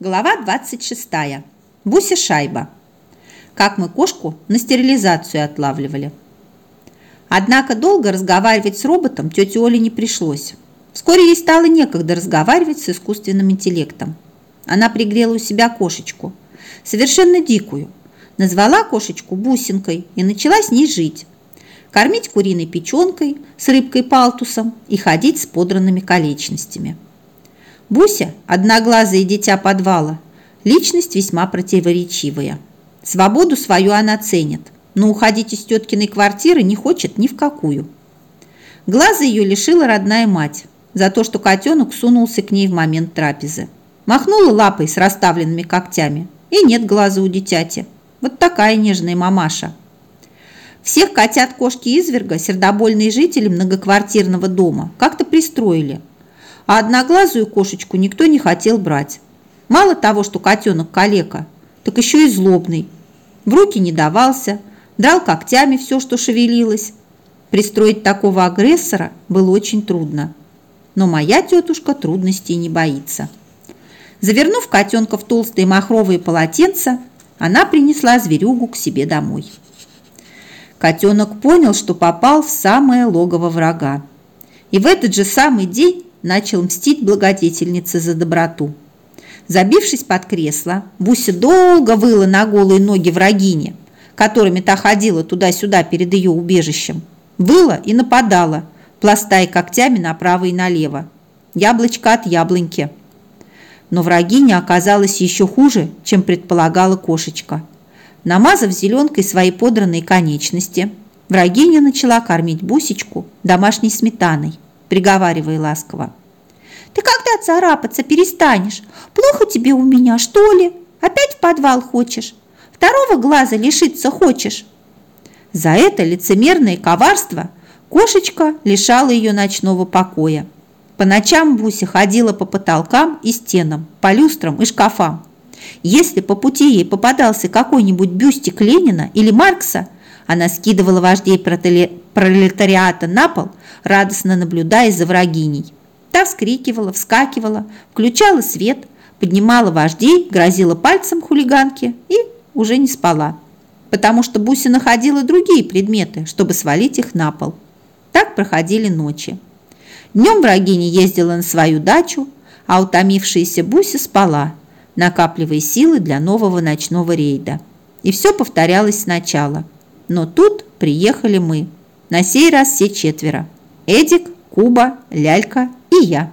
Глава 26. Буся Шайба. Как мы кошку на стерилизацию отлавливали. Однако долго разговаривать с роботом тете Оле не пришлось. Вскоре ей стало некогда разговаривать с искусственным интеллектом. Она пригрела у себя кошечку, совершенно дикую, назвала кошечку Бусинкой и начала с ней жить. Кормить куриной печенкой с рыбкой-палтусом и ходить с подранными конечностями. Буся, одноглазое дитя подвала, личность весьма противоречивая. Свободу свою она ценит, но уходить из теткиной квартиры не хочет ни в какую. Глаза ее лишила родная мать за то, что котенок сунулся к ней в момент трапезы. Махнула лапой с расставленными когтями, и нет глаза у дитяти. Вот такая нежная мамаша. Всех котят кошки изверга сердобольные жители многоквартирного дома как-то пристроили – а одноглазую кошечку никто не хотел брать. Мало того, что котенок калека, так еще и злобный. В руки не давался, драл когтями все, что шевелилось. Пристроить такого агрессора было очень трудно. Но моя тетушка трудностей не боится. Завернув котенка в толстые махровые полотенца, она принесла зверюгу к себе домой. Котенок понял, что попал в самое логово врага. И в этот же самый день начал мстить благодетельнице за доброту. Забившись под кресло, Буся долго выла на голые ноги врагине, которыми та ходила туда-сюда перед ее убежищем. Выла и нападала, пластая когтями направо и налево. Яблочко от яблоньки. Но врагиня оказалась еще хуже, чем предполагала кошечка. Намазав зеленкой свои подранные конечности, врагиня начала кормить Бусечку домашней сметаной, приговаривая ласково. «Ты когда царапаться перестанешь? Плохо тебе у меня, что ли? Опять в подвал хочешь? Второго глаза лишиться хочешь?» За это лицемерное коварство кошечка лишала ее ночного покоя. По ночам Буся ходила по потолкам и стенам, по люстрам и шкафам. Если по пути ей попадался какой-нибудь бюстик Ленина или Маркса, она скидывала вождей пролетариата на пол, радостно наблюдая за врагиней. Та вскрикивала, вскакивала, включала свет, поднимала вождей, грозила пальцем хулиганке и уже не спала, потому что Буся находила другие предметы, чтобы свалить их на пол. Так проходили ночи. Днем врагиня ездила на свою дачу, а утомившаяся Буся спала, накапливая силы для нового ночного рейда. И все повторялось сначала. Но тут приехали мы. На сей раз все четверо. Эдик, Куба, Лялька и я.